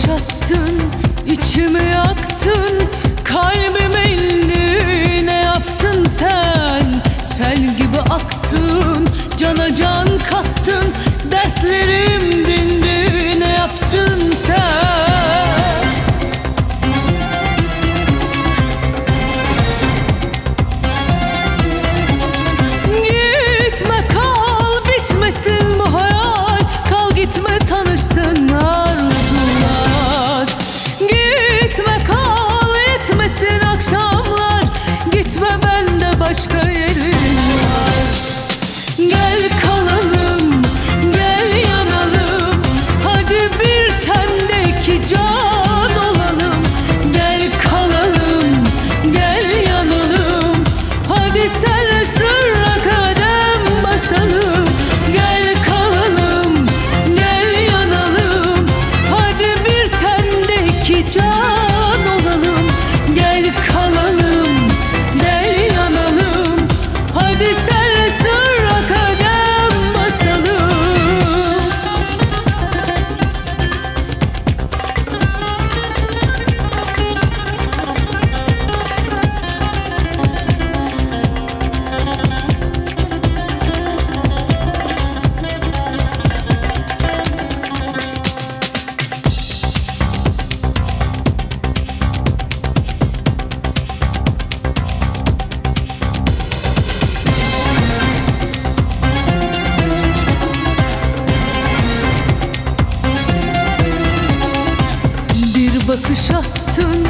yaşattın içimi yaktın Kalbime indi ne yaptın sen? Sel gibi aktın cana can yaşattın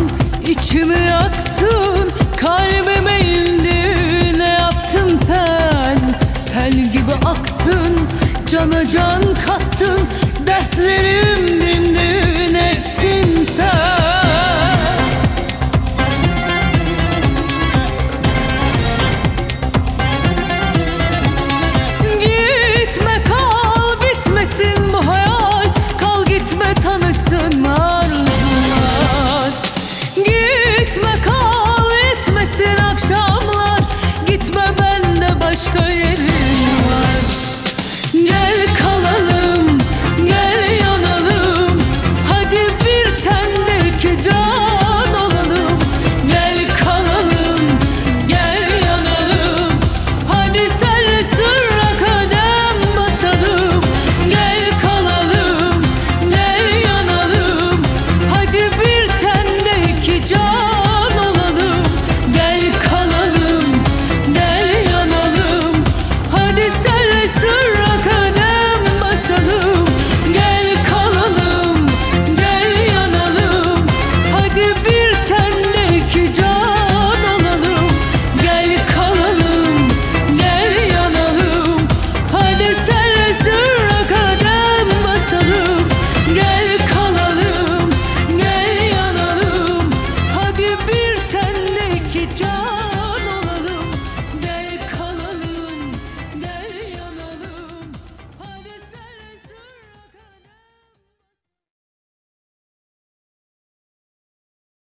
içimi yaktın Kalbime indin ne yaptın sen? Sel gibi aktın cana can kattın Dertleri